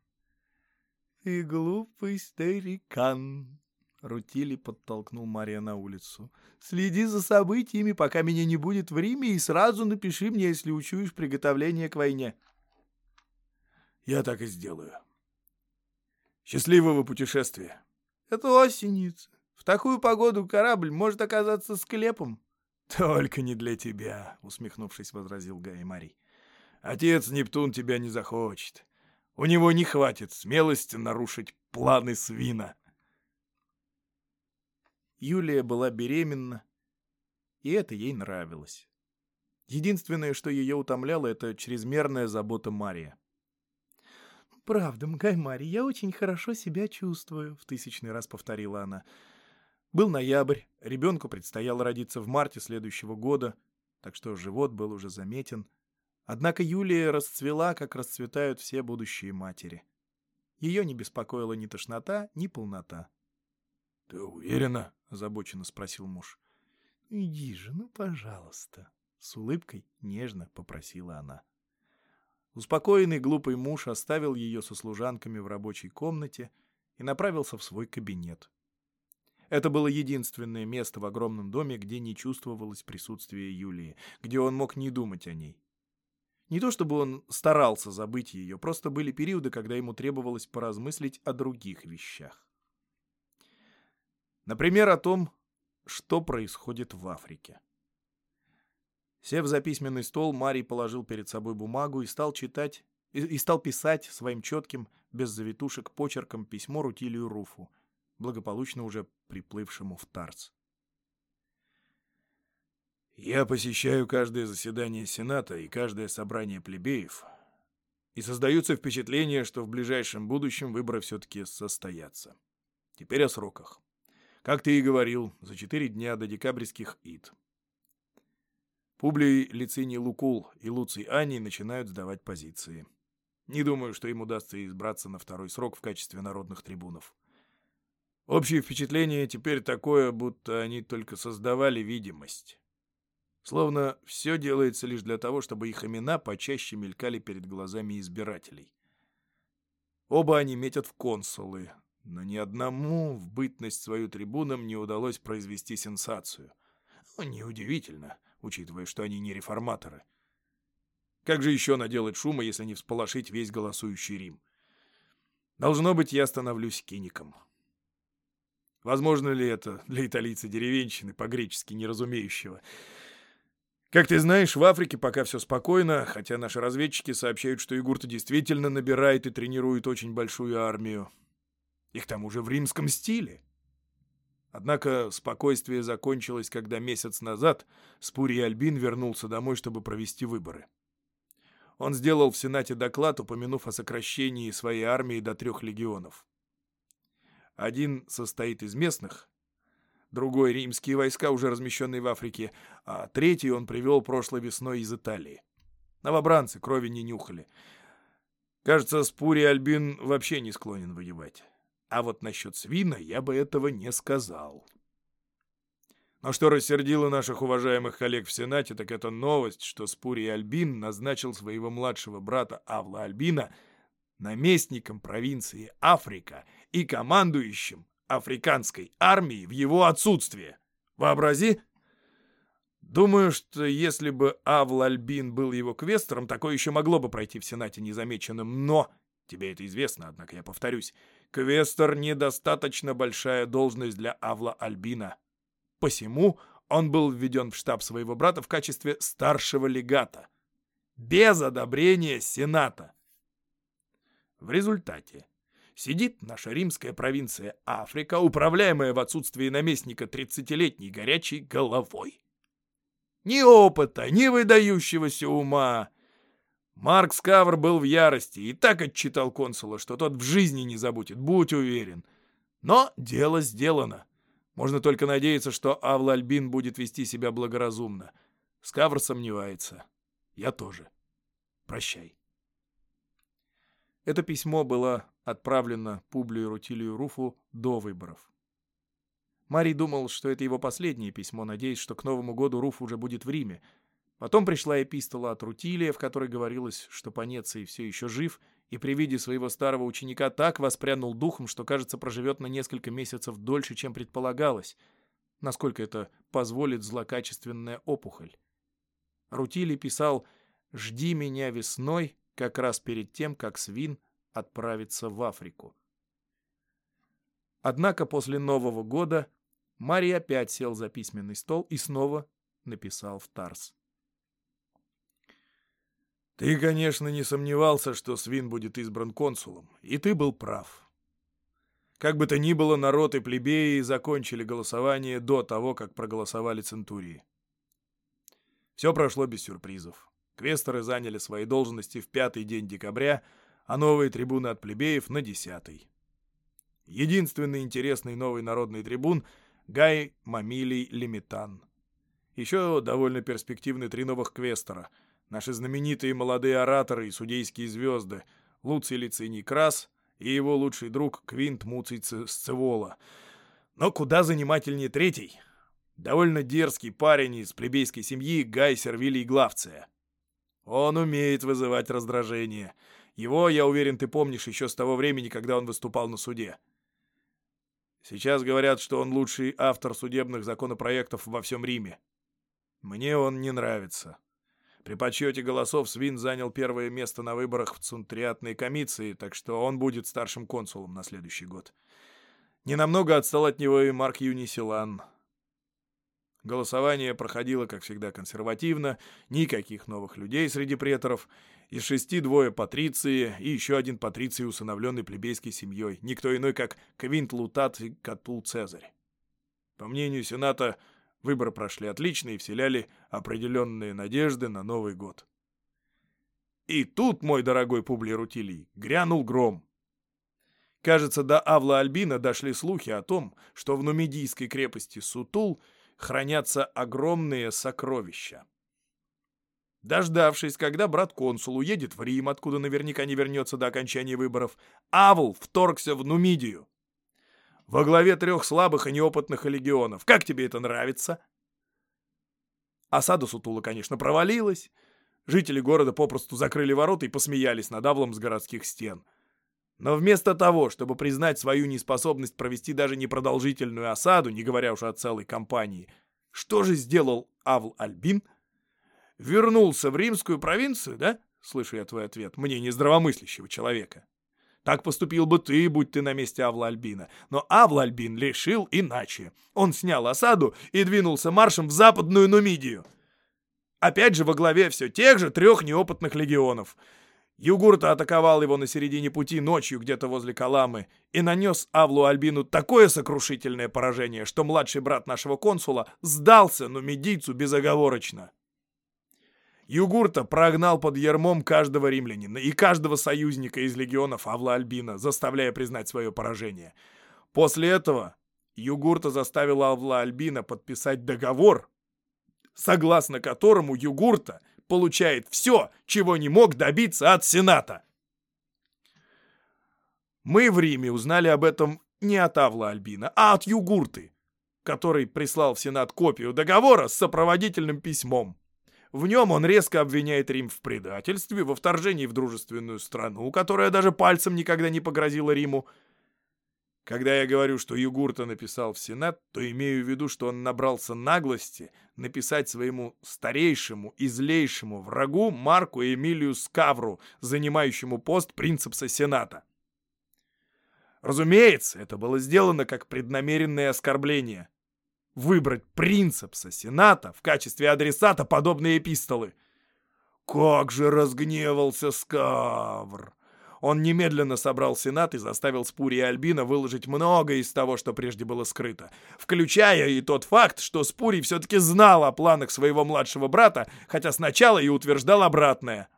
«И глупый старикан!» Рутили подтолкнул Мария на улицу. «Следи за событиями, пока меня не будет в Риме, и сразу напиши мне, если учуешь приготовление к войне». Я так и сделаю. Счастливого путешествия. Это осенница. В такую погоду корабль может оказаться склепом. Только не для тебя, усмехнувшись, возразил Гай Марий. Отец Нептун тебя не захочет. У него не хватит смелости нарушить планы свина. Юлия была беременна, и это ей нравилось. Единственное, что ее утомляло, это чрезмерная забота Мария. «Правда, Мгаймари, я очень хорошо себя чувствую», — в тысячный раз повторила она. Был ноябрь, ребенку предстояло родиться в марте следующего года, так что живот был уже заметен. Однако Юлия расцвела, как расцветают все будущие матери. Ее не беспокоила ни тошнота, ни полнота. — Ты уверена? — озабоченно спросил муж. — Иди же, ну, пожалуйста. С улыбкой нежно попросила она. Успокоенный глупый муж оставил ее со служанками в рабочей комнате и направился в свой кабинет. Это было единственное место в огромном доме, где не чувствовалось присутствие Юлии, где он мог не думать о ней. Не то чтобы он старался забыть ее, просто были периоды, когда ему требовалось поразмыслить о других вещах. Например, о том, что происходит в Африке. Сев за письменный стол, Марий положил перед собой бумагу и стал читать, и, и стал писать своим четким, без завитушек, почерком письмо Рутилию Руфу, благополучно уже приплывшему в Тарц. «Я посещаю каждое заседание Сената и каждое собрание плебеев, и создаются впечатление, что в ближайшем будущем выборы все-таки состоятся. Теперь о сроках. Как ты и говорил, за четыре дня до декабрьских ид. Публий Лициний Лукул и Луций Ани начинают сдавать позиции. Не думаю, что им удастся избраться на второй срок в качестве народных трибунов. Общее впечатление теперь такое, будто они только создавали видимость. Словно все делается лишь для того, чтобы их имена почаще мелькали перед глазами избирателей. Оба они метят в консулы, но ни одному в бытность свою трибунам не удалось произвести сенсацию. Ну, неудивительно учитывая, что они не реформаторы. Как же еще наделать шума, если не всполошить весь голосующий Рим? Должно быть, я становлюсь киником. Возможно ли это для италийца деревенщины, по-гречески неразумеющего? Как ты знаешь, в Африке пока все спокойно, хотя наши разведчики сообщают, что Игурта действительно набирает и тренирует очень большую армию. И к тому же в римском стиле. Однако спокойствие закончилось, когда месяц назад Спурий Альбин вернулся домой, чтобы провести выборы. Он сделал в Сенате доклад, упомянув о сокращении своей армии до трех легионов. Один состоит из местных, другой — римские войска, уже размещенные в Африке, а третий он привел прошлой весной из Италии. Новобранцы крови не нюхали. Кажется, Спурий Альбин вообще не склонен воевать. А вот насчет свина я бы этого не сказал. Но что рассердило наших уважаемых коллег в Сенате, так это новость, что Спурий Альбин назначил своего младшего брата Авла Альбина наместником провинции Африка и командующим африканской армией в его отсутствие. Вообрази! Думаю, что если бы Авл Альбин был его квестором, такое еще могло бы пройти в Сенате незамеченным, но Тебе это известно, однако я повторюсь. Квестор — недостаточно большая должность для Авла Альбина. Посему он был введен в штаб своего брата в качестве старшего легата. Без одобрения Сената. В результате сидит наша римская провинция Африка, управляемая в отсутствии наместника тридцатилетней горячей головой. Ни опыта, ни выдающегося ума. Марк Скавр был в ярости и так отчитал консула, что тот в жизни не забудет, будь уверен. Но дело сделано. Можно только надеяться, что Авла Альбин будет вести себя благоразумно. Скавр сомневается. Я тоже. Прощай. Это письмо было отправлено Публию Рутилию Руфу до выборов. Марий думал, что это его последнее письмо, надеясь, что к Новому году Руф уже будет в Риме. Потом пришла эпистола от Рутилия, в которой говорилось, что Панеций все еще жив, и при виде своего старого ученика так воспрянул духом, что, кажется, проживет на несколько месяцев дольше, чем предполагалось, насколько это позволит злокачественная опухоль. Рутилий писал «Жди меня весной», как раз перед тем, как свин отправится в Африку. Однако после Нового года Марий опять сел за письменный стол и снова написал в Тарс. «Ты, конечно, не сомневался, что Свин будет избран консулом, и ты был прав. Как бы то ни было, народ и плебеи закончили голосование до того, как проголосовали центурии. Все прошло без сюрпризов. Квесторы заняли свои должности в пятый день декабря, а новые трибуны от плебеев на десятый. Единственный интересный новый народный трибун — Гай Мамилий Лимитан. Еще довольно перспективны три новых квестора. Наши знаменитые молодые ораторы и судейские звезды Луций Лициний Крас и его лучший друг Квинт Муций Сцевола. Но куда занимательнее третий. Довольно дерзкий парень из плебейской семьи Гай Сервилий Главция. Он умеет вызывать раздражение. Его, я уверен, ты помнишь еще с того времени, когда он выступал на суде. Сейчас говорят, что он лучший автор судебных законопроектов во всем Риме. Мне он не нравится. При подсчете голосов Свин занял первое место на выборах в Цунтриатной комиссии, так что он будет старшим консулом на следующий год. Ненамного отстал от него и Марк Юнисилан. Голосование проходило, как всегда, консервативно, никаких новых людей среди преторов, из шести двое патриции и еще один патриций, усыновленный плебейской семьей, никто иной, как Квинт Лутат и Катул Цезарь. По мнению Сената, выборы прошли отлично и вселяли определенные надежды на Новый год. И тут, мой дорогой Публий Рутилий, грянул гром. Кажется, до Авла Альбина дошли слухи о том, что в нумидийской крепости Сутул – хранятся огромные сокровища. Дождавшись, когда брат-консул уедет в Рим, откуда наверняка не вернется до окончания выборов, Авл вторгся в Нумидию. Во главе трех слабых и неопытных легионов. Как тебе это нравится? Осада Сутула, конечно, провалилась. Жители города попросту закрыли ворота и посмеялись над Авлом с городских стен. Но вместо того, чтобы признать свою неспособность провести даже непродолжительную осаду, не говоря уж о целой кампании, что же сделал Авл Альбин? Вернулся в римскую провинцию, да? Слышу я твой ответ, мне не здравомыслящего человека. Так поступил бы ты, будь ты на месте Авла Альбина. Но Авла Альбин решил иначе. Он снял осаду и двинулся маршем в западную Нумидию. Опять же во главе все тех же трех неопытных легионов — Югурта атаковал его на середине пути ночью где-то возле Каламы и нанес Авлу Альбину такое сокрушительное поражение, что младший брат нашего консула сдался нумидийцу безоговорочно. Югурта прогнал под ермом каждого римлянина и каждого союзника из легионов Авла Альбина, заставляя признать свое поражение. После этого Югурта заставил Авла Альбина подписать договор, согласно которому Югурта — получает все, чего не мог добиться от Сената. Мы в Риме узнали об этом не от Авла Альбина, а от Югурты, который прислал в Сенат копию договора с сопроводительным письмом. В нем он резко обвиняет Рим в предательстве, во вторжении в дружественную страну, которая даже пальцем никогда не погрозила Риму, когда я говорю, что Югурта написал в Сенат, то имею в виду, что он набрался наглости написать своему старейшему и злейшему врагу Марку Эмилию Скавру, занимающему пост принцепса Сената. Разумеется, это было сделано как преднамеренное оскорбление. Выбрать принцепса Сената в качестве адресата подобные эпистолы. Как же разгневался Скавр! Он немедленно собрал Сенат и заставил Спури и Альбина выложить многое из того, что прежде было скрыто, включая и тот факт, что Спури все-таки знал о планах своего младшего брата, хотя сначала и утверждал обратное.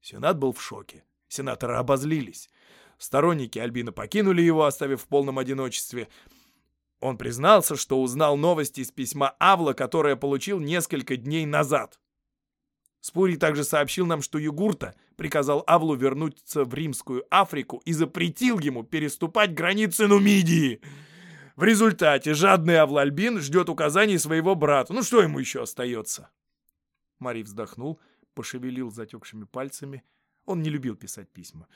Сенат был в шоке. Сенаторы обозлились. Сторонники Альбина покинули его, оставив в полном одиночестве. Он признался, что узнал новости из письма Авла, которое получил несколько дней назад. Спурий также сообщил нам, что Югурта приказал Авлу вернуться в Римскую Африку и запретил ему переступать границы Нумидии. В результате жадный Авлальбин ждет указаний своего брата. Ну что ему еще остается? Мари вздохнул, пошевелил затекшими пальцами. Он не любил писать письма.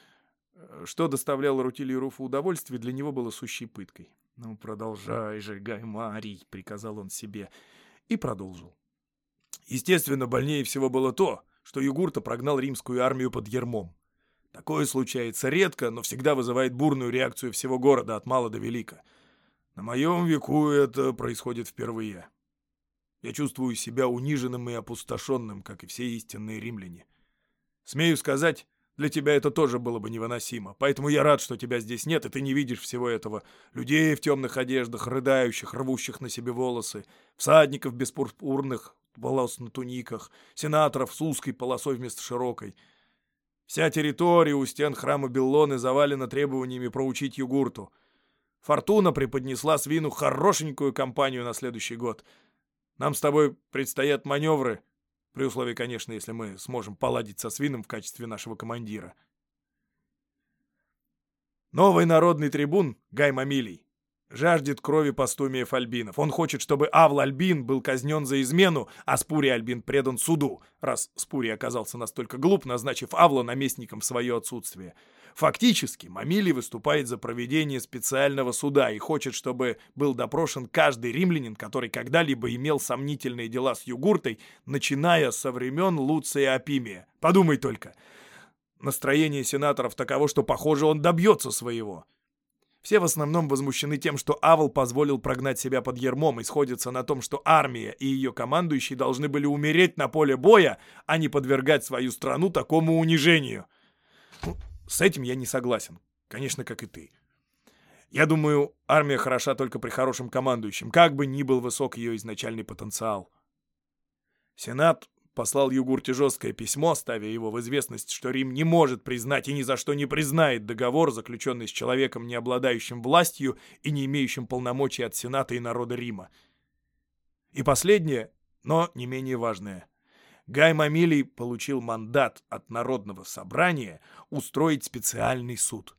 Что доставляло Рутилию Руфу удовольствие, для него было сущей пыткой. «Ну, продолжай же, Гаймарий», — приказал он себе, и продолжил. Естественно, больнее всего было то, что Югурта прогнал римскую армию под ермом. Такое случается редко, но всегда вызывает бурную реакцию всего города от мала до велика. На моем веку это происходит впервые. Я чувствую себя униженным и опустошенным, как и все истинные римляне. Смею сказать, для тебя это тоже было бы невыносимо. Поэтому я рад, что тебя здесь нет, и ты не видишь всего этого. Людей в темных одеждах, рыдающих, рвущих на себе волосы, всадников без пурпурных волос на туниках, сенаторов с узкой полосой вместо широкой. Вся территория у стен храма Беллоны завалена требованиями проучить югурту. Фортуна преподнесла свину хорошенькую компанию на следующий год. Нам с тобой предстоят маневры, при условии, конечно, если мы сможем поладить со свином в качестве нашего командира. Новый народный трибун Гай Мамилий жаждет крови постумиев Альбинов. Он хочет, чтобы Авл Альбин был казнен за измену, а Спури Альбин предан суду, раз Спури оказался настолько глуп, назначив Авла наместником в свое отсутствие. Фактически, Мамили выступает за проведение специального суда и хочет, чтобы был допрошен каждый римлянин, который когда-либо имел сомнительные дела с Югуртой, начиная со времен Луция Апимия. Подумай только. Настроение сенаторов таково, что, похоже, он добьется своего. Все в основном возмущены тем, что Авл позволил прогнать себя под ермом и сходятся на том, что армия и ее командующие должны были умереть на поле боя, а не подвергать свою страну такому унижению. С этим я не согласен. Конечно, как и ты. Я думаю, армия хороша только при хорошем командующем, как бы ни был высок ее изначальный потенциал. Сенат послал Югурте жесткое письмо, ставя его в известность, что Рим не может признать и ни за что не признает договор, заключенный с человеком, не обладающим властью и не имеющим полномочий от Сената и народа Рима. И последнее, но не менее важное. Гай Мамилий получил мандат от Народного собрания устроить специальный суд.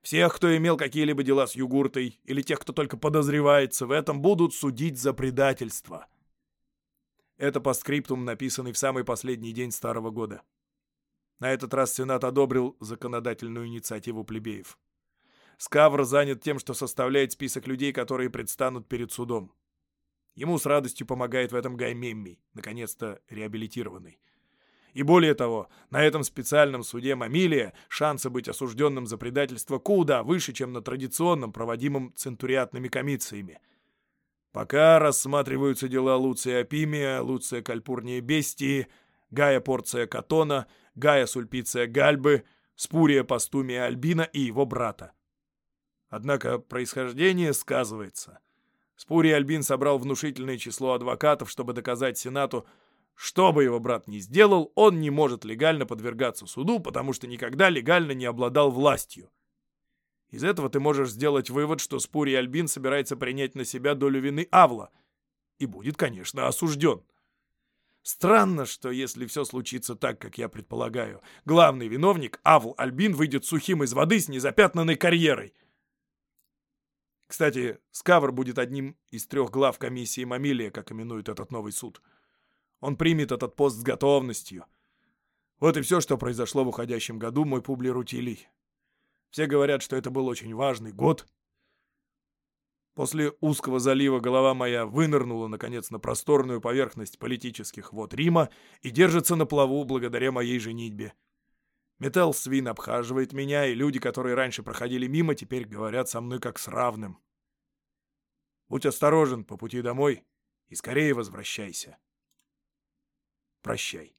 Всех, кто имел какие-либо дела с Югуртой, или тех, кто только подозревается в этом, будут судить за предательство. Это постскриптум, написанный в самый последний день Старого года. На этот раз Сенат одобрил законодательную инициативу плебеев. Скавр занят тем, что составляет список людей, которые предстанут перед судом. Ему с радостью помогает в этом Гай Меммий, наконец-то реабилитированный. И более того, на этом специальном суде Мамилия шансы быть осужденным за предательство куда выше, чем на традиционном, проводимом центуриатными комициями. Пока рассматриваются дела Луция Апимия, Луция Кальпурния Бестии, Гая Порция Катона, Гая Сульпиция Гальбы, Спурия Пастумия Альбина и его брата. Однако происхождение сказывается – Спурий Альбин собрал внушительное число адвокатов, чтобы доказать Сенату, что бы его брат ни сделал, он не может легально подвергаться суду, потому что никогда легально не обладал властью. Из этого ты можешь сделать вывод, что Спурий Альбин собирается принять на себя долю вины Авла и будет, конечно, осужден. Странно, что если все случится так, как я предполагаю, главный виновник, Авл Альбин, выйдет сухим из воды с незапятнанной карьерой — кстати, Скавр будет одним из трех глав комиссии Мамилия, как именует этот новый суд. Он примет этот пост с готовностью. Вот и все, что произошло в уходящем году, мой Публи Рутилий. Все говорят, что это был очень важный год. После узкого залива голова моя вынырнула, наконец, на просторную поверхность политических вод Рима и держится на плаву благодаря моей женитьбе. Металл свин обхаживает меня, и люди, которые раньше проходили мимо, теперь говорят со мной как с равным. Будь осторожен по пути домой и скорее возвращайся. Прощай.